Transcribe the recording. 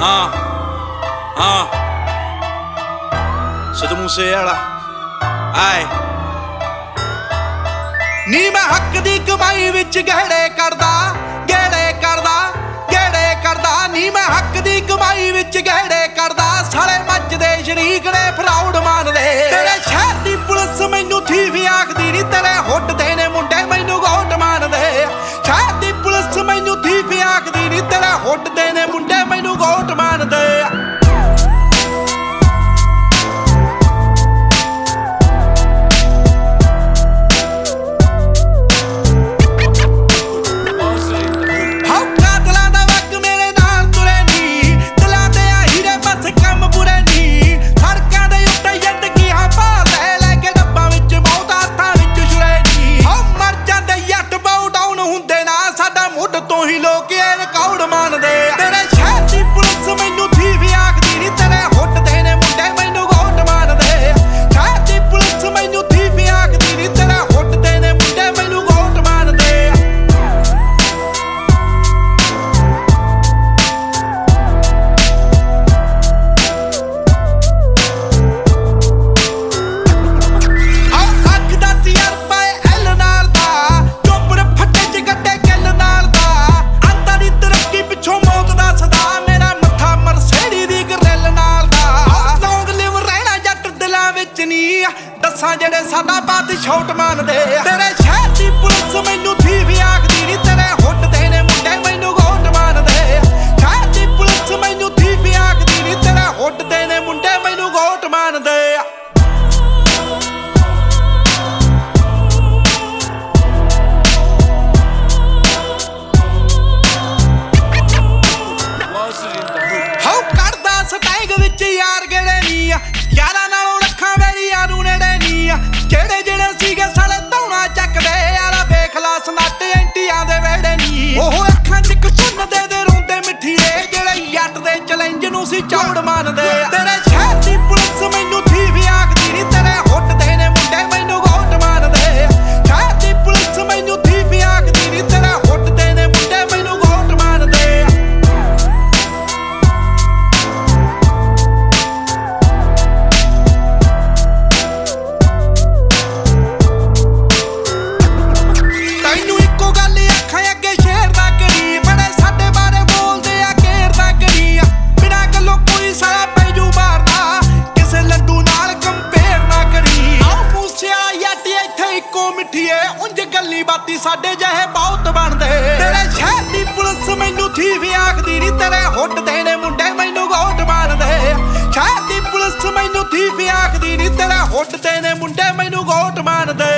ਹਾਂ ah. ਸਿੱਧੂ ਮੂਸੇ ਵਾਲਾ, ਆਏ ਨੀ ਮੈਂ ਹੱਕ ਦੀ ਕਮਾਈ ਵਿੱਚ ਗਹਿੜੇ ਕਰਦਾ ਗਹਿੜੇ ਕਰਦਾ ਗਹਿੜੇ ਕਰਦਾ ਨੀ ਮੈਂ ਹੱਕ ਦੀ ਕਮਾਈ ਵਿੱਚ ਗਹਿੜੇ ਕਰਦਾ, ਸਾਲੇ ਮੱਜਦੇ ਸ਼ਰੀਕ ਨੇ ਫਰਾਉਡ ਛੋਟ ਮੰਨਦੇ ਤੇਰੇ ਸ਼ਹਿਰ ਕੋ ਮਿੱਠੀਏ, ਉਂਝ ਗੱਲੀ ਬਾਤੀ ਸਾਡੇ ਜਹੇ ਬਹੁਤ ਬਣਦੇ। ਤੇਰੇ ਸ਼ਹਿਰ ਦੀ ਪੁਲਿਸ ਮੈਨੂੰ ਥੀ ਵੀ ਆਖਦੀ ਨਹੀਂ ਤੇਰੇ ਹੁੱਟ ਦੇਣੇ ਮੁੰਡੇ ਮੈਨੂੰ ਗੋਟ ਮਾਰਦੇ। ਸ਼ਹਿਰ ਦੀ ਪੁਲਿਸ ਮੈਨੂੰ ਥੀ ਵੀ ਆਖਦੀ ਨਹੀਂ ਤੇਰੇ ਹੁੱਟ ਦੇਣੇ ਮੁੰਡੇ ਮੈਨੂੰ ਗੋਟ ਮਾਰਦੇ।